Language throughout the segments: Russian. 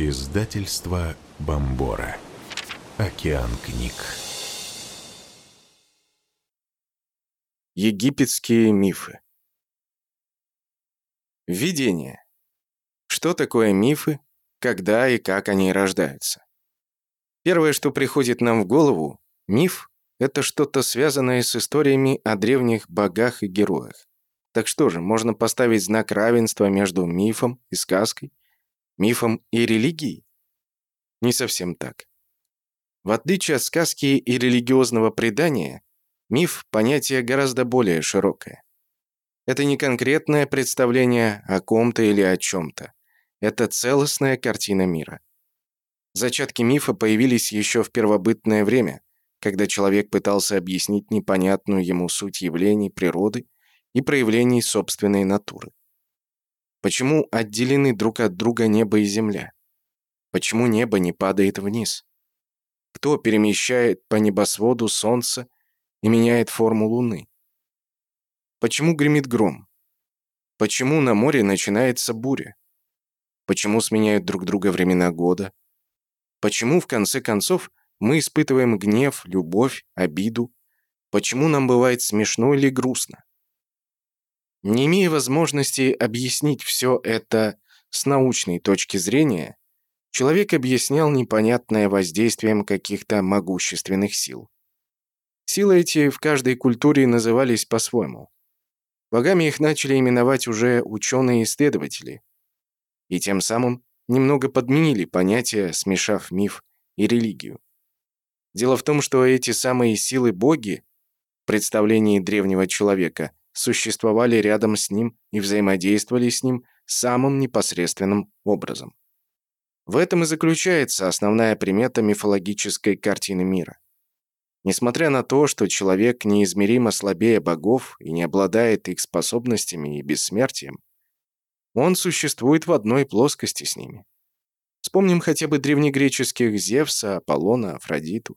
Издательство Бомбора. Океан книг. Египетские мифы. Введение. Что такое мифы, когда и как они рождаются? Первое, что приходит нам в голову, миф – это что-то связанное с историями о древних богах и героях. Так что же, можно поставить знак равенства между мифом и сказкой? Мифом и религией? Не совсем так. В отличие от сказки и религиозного предания, миф – понятие гораздо более широкое. Это не конкретное представление о ком-то или о чем-то. Это целостная картина мира. Зачатки мифа появились еще в первобытное время, когда человек пытался объяснить непонятную ему суть явлений природы и проявлений собственной натуры. Почему отделены друг от друга небо и земля? Почему небо не падает вниз? Кто перемещает по небосводу солнце и меняет форму луны? Почему гремит гром? Почему на море начинается буря? Почему сменяют друг друга времена года? Почему, в конце концов, мы испытываем гнев, любовь, обиду? Почему нам бывает смешно или грустно? Не имея возможности объяснить все это с научной точки зрения, человек объяснял непонятное воздействием каких-то могущественных сил. Силы эти в каждой культуре назывались по-своему. Богами их начали именовать уже ученые-исследователи, и тем самым немного подменили понятие, смешав миф и религию. Дело в том, что эти самые силы-боги в представлении древнего человека существовали рядом с ним и взаимодействовали с ним самым непосредственным образом. В этом и заключается основная примета мифологической картины мира. Несмотря на то, что человек неизмеримо слабее богов и не обладает их способностями и бессмертием, он существует в одной плоскости с ними. Вспомним хотя бы древнегреческих Зевса, Аполлона, Афродиту.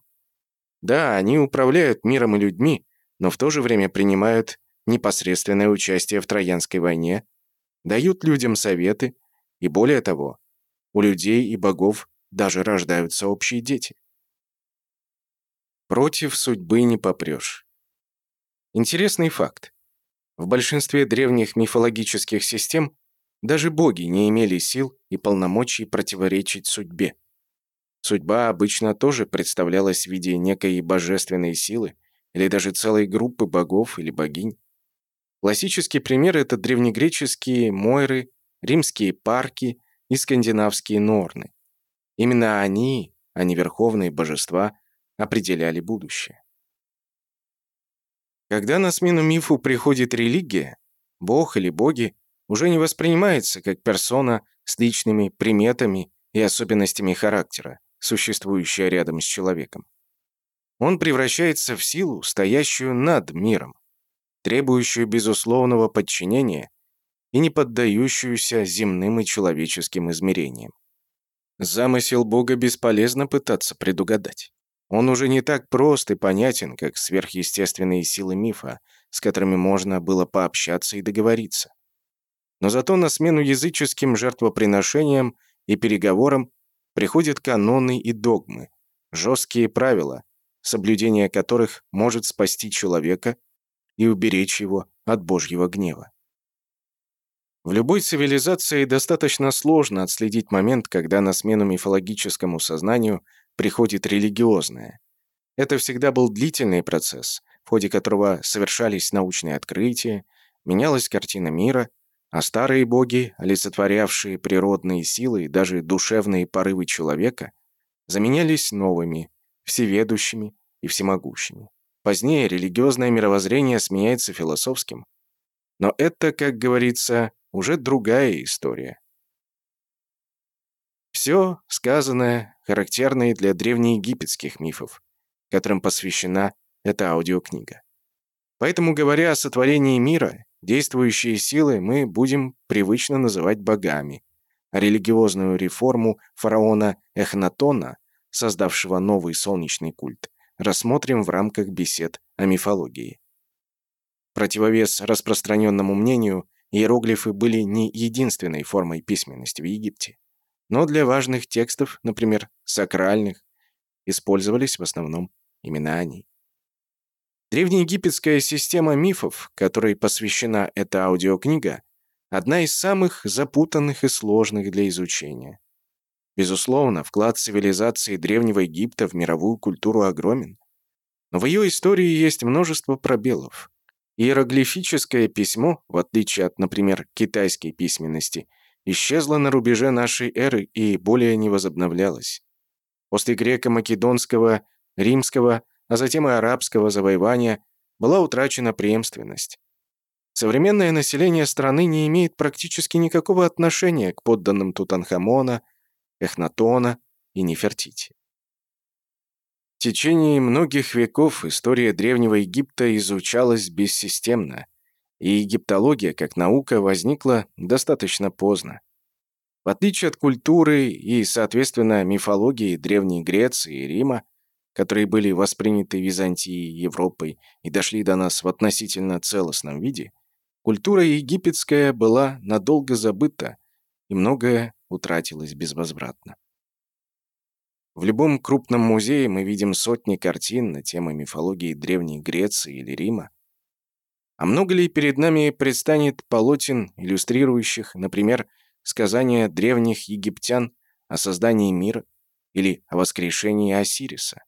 Да, они управляют миром и людьми, но в то же время принимают непосредственное участие в Троянской войне, дают людям советы, и более того, у людей и богов даже рождаются общие дети. Против судьбы не попрешь. Интересный факт. В большинстве древних мифологических систем даже боги не имели сил и полномочий противоречить судьбе. Судьба обычно тоже представлялась в виде некой божественной силы или даже целой группы богов или богинь. Классический пример – это древнегреческие Мойры, римские парки и скандинавские Норны. Именно они, а не верховные божества, определяли будущее. Когда на смену мифу приходит религия, бог или боги уже не воспринимается как персона с личными приметами и особенностями характера, существующая рядом с человеком. Он превращается в силу, стоящую над миром требующую безусловного подчинения и не поддающуюся земным и человеческим измерениям. Замысел Бога бесполезно пытаться предугадать. Он уже не так прост и понятен, как сверхъестественные силы мифа, с которыми можно было пообщаться и договориться. Но зато на смену языческим жертвоприношениям и переговорам приходят каноны и догмы, жесткие правила, соблюдение которых может спасти человека и уберечь его от Божьего гнева. В любой цивилизации достаточно сложно отследить момент, когда на смену мифологическому сознанию приходит религиозное. Это всегда был длительный процесс, в ходе которого совершались научные открытия, менялась картина мира, а старые боги, олицетворявшие природные силы и даже душевные порывы человека, заменялись новыми, всеведущими и всемогущими. Позднее религиозное мировоззрение сменяется философским. Но это, как говорится, уже другая история. Все сказанное характерно и для древнеегипетских мифов, которым посвящена эта аудиокнига. Поэтому, говоря о сотворении мира, действующие силы мы будем привычно называть богами, а религиозную реформу фараона Эхнатона, создавшего новый солнечный культ, рассмотрим в рамках бесед о мифологии. Противовес распространенному мнению, иероглифы были не единственной формой письменности в Египте. Но для важных текстов, например, сакральных, использовались в основном имена они. Древнеегипетская система мифов, которой посвящена эта аудиокнига, одна из самых запутанных и сложных для изучения. Безусловно, вклад цивилизации Древнего Египта в мировую культуру огромен. Но в ее истории есть множество пробелов. Иероглифическое письмо, в отличие от, например, китайской письменности, исчезло на рубеже нашей эры и более не возобновлялось. После греко-македонского, римского, а затем и арабского завоевания была утрачена преемственность. Современное население страны не имеет практически никакого отношения к подданным Тутанхамона, Эхнатона и Нефертити. В течение многих веков история Древнего Египта изучалась бессистемно, и египтология как наука возникла достаточно поздно. В отличие от культуры и, соответственно, мифологии Древней Греции и Рима, которые были восприняты Византией, Европой и дошли до нас в относительно целостном виде, культура египетская была надолго забыта, и многое утратилось безвозвратно. В любом крупном музее мы видим сотни картин на темы мифологии Древней Греции или Рима. А много ли перед нами предстанет полотен, иллюстрирующих, например, сказания древних египтян о создании мира или о воскрешении Осириса?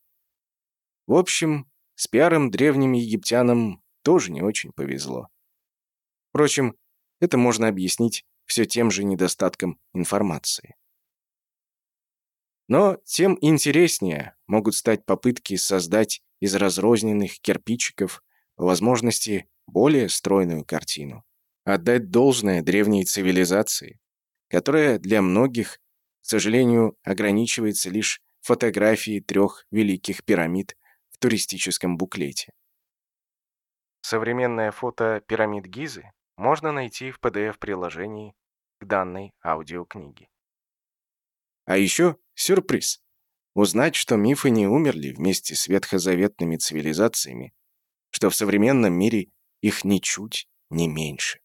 В общем, с пиаром древним египтянам тоже не очень повезло. Впрочем, это можно объяснить все тем же недостатком информации. Но тем интереснее могут стать попытки создать из разрозненных кирпичиков по возможности более стройную картину. Отдать должное древней цивилизации, которая для многих, к сожалению, ограничивается лишь фотографией трех великих пирамид в туристическом буклете. Современное фото пирамид Гизы можно найти в PDF-приложении к данной аудиокниге. А еще сюрприз. Узнать, что мифы не умерли вместе с ветхозаветными цивилизациями, что в современном мире их ничуть не меньше.